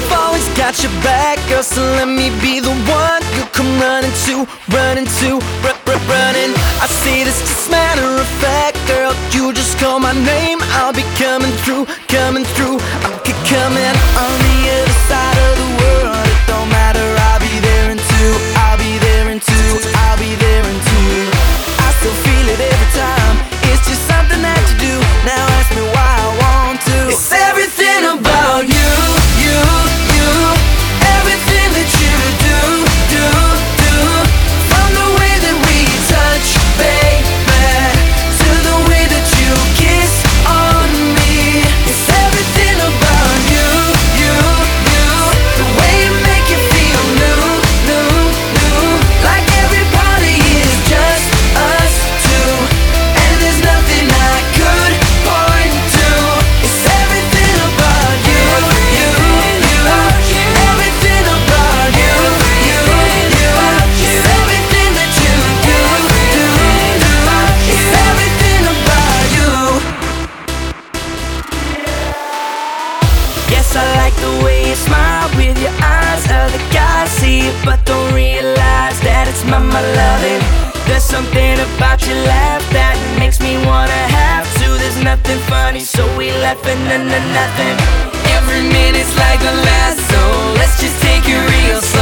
got your back, girl, so let me be the one you come running to, running to, run, run, running. I say this just matter of fact, girl. You just call my name, I'll be coming through, coming through. I'm c- coming on the I like the way you smile with your eyes. Other guys see it, but don't realize that it's my, loving. There's something about your laugh that makes me wanna have to. There's nothing funny, so we laughing and nothing. Every minute's like the last, so let's just take it real slow.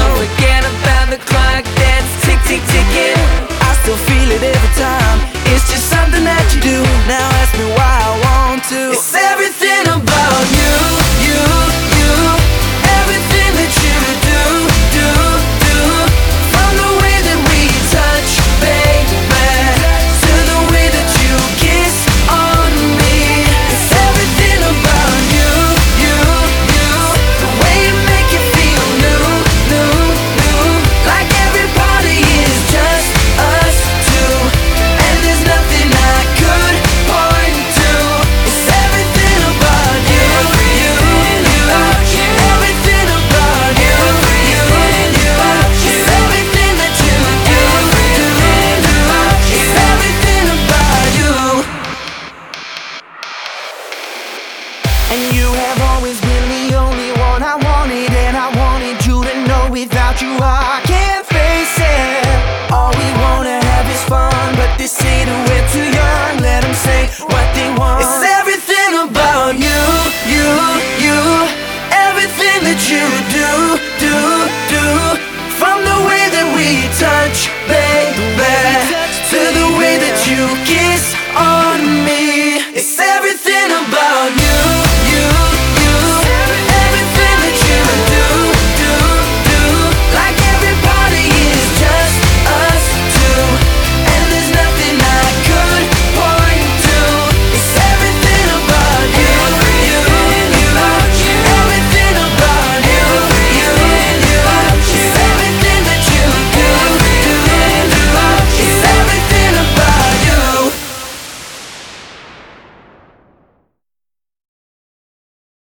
And you have always been the only one I wanted, and I wanted you to know without you I